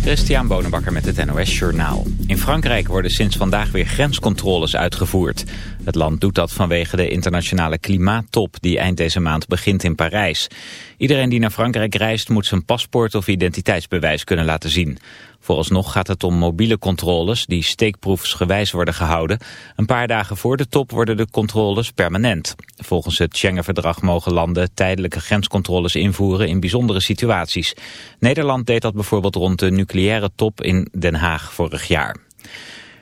Christian Bonenbakker met het NOS Journaal. In Frankrijk worden sinds vandaag weer grenscontroles uitgevoerd. Het land doet dat vanwege de internationale klimaattop die eind deze maand begint in Parijs. Iedereen die naar Frankrijk reist moet zijn paspoort of identiteitsbewijs kunnen laten zien. Vooralsnog gaat het om mobiele controles die steekproefsgewijs worden gehouden. Een paar dagen voor de top worden de controles permanent. Volgens het Schengen-verdrag mogen landen tijdelijke grenscontroles invoeren in bijzondere situaties. Nederland deed dat bijvoorbeeld rond de nucleaire top in Den Haag vorig jaar.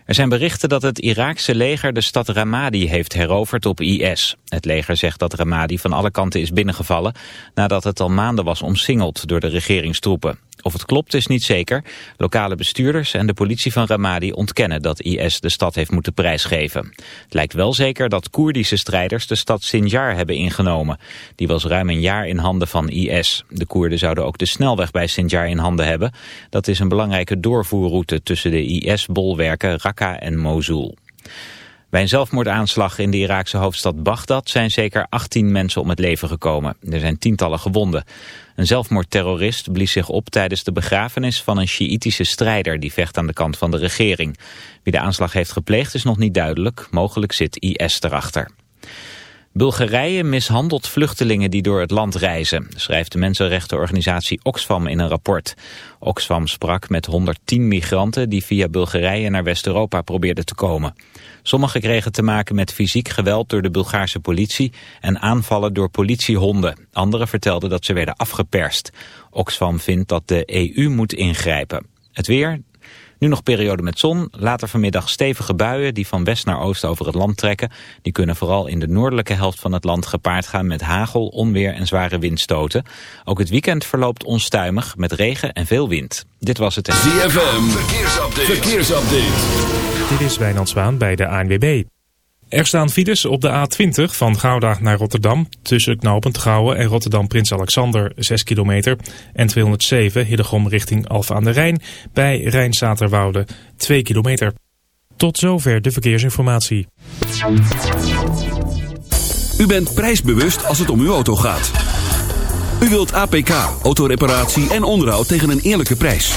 Er zijn berichten dat het Iraakse leger de stad Ramadi heeft heroverd op IS. Het leger zegt dat Ramadi van alle kanten is binnengevallen... nadat het al maanden was omsingeld door de regeringstroepen. Of het klopt is niet zeker. Lokale bestuurders en de politie van Ramadi ontkennen dat IS de stad heeft moeten prijsgeven. Het lijkt wel zeker dat Koerdische strijders de stad Sinjar hebben ingenomen. Die was ruim een jaar in handen van IS. De Koerden zouden ook de snelweg bij Sinjar in handen hebben. Dat is een belangrijke doorvoerroute tussen de IS-bolwerken Raqqa en Mosul. Bij een zelfmoordaanslag in de Iraakse hoofdstad Bagdad zijn zeker 18 mensen om het leven gekomen. Er zijn tientallen gewonden. Een zelfmoordterrorist blies zich op tijdens de begrafenis van een Sjiïtische strijder die vecht aan de kant van de regering. Wie de aanslag heeft gepleegd is nog niet duidelijk. Mogelijk zit IS erachter. Bulgarije mishandelt vluchtelingen die door het land reizen, schrijft de mensenrechtenorganisatie Oxfam in een rapport. Oxfam sprak met 110 migranten die via Bulgarije naar West-Europa probeerden te komen. Sommigen kregen te maken met fysiek geweld door de Bulgaarse politie en aanvallen door politiehonden. Anderen vertelden dat ze werden afgeperst. Oxfam vindt dat de EU moet ingrijpen. Het weer, nu nog periode met zon, later vanmiddag stevige buien die van west naar oost over het land trekken. Die kunnen vooral in de noordelijke helft van het land gepaard gaan met hagel, onweer en zware windstoten. Ook het weekend verloopt onstuimig met regen en veel wind. Dit was het... ZFM, verkeersupdate. verkeersupdate. Dit is Wijnand Zwaan bij de ANWB. Er staan files op de A20 van Gouda naar Rotterdam tussen knooppunt Gouwen en Rotterdam Prins Alexander 6 kilometer en 207 Hillegom richting Alfa aan de Rijn bij Rijnsaterwoude 2 kilometer. Tot zover de verkeersinformatie. U bent prijsbewust als het om uw auto gaat. U wilt APK, autoreparatie en onderhoud tegen een eerlijke prijs.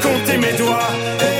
compter mes doigts.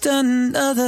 Just another,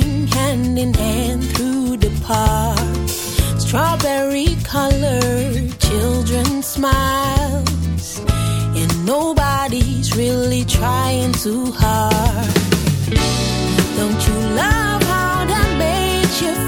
swing hand in hand through the park. Strawberry colored children smiles, and nobody's really trying too hard. Don't you love how that makes you feel?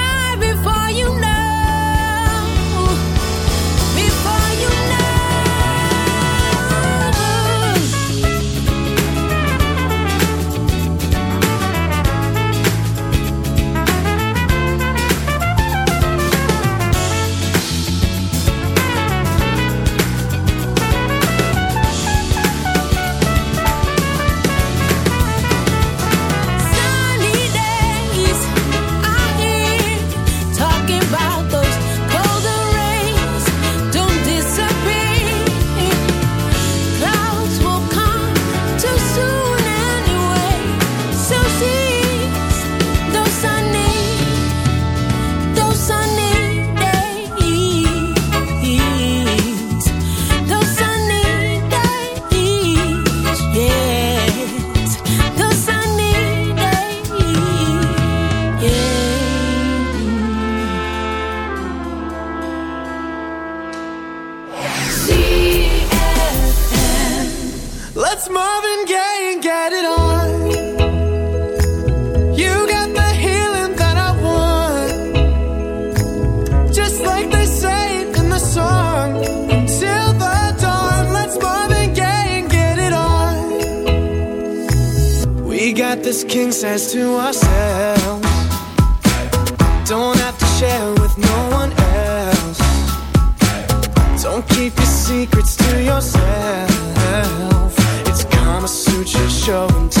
Show and.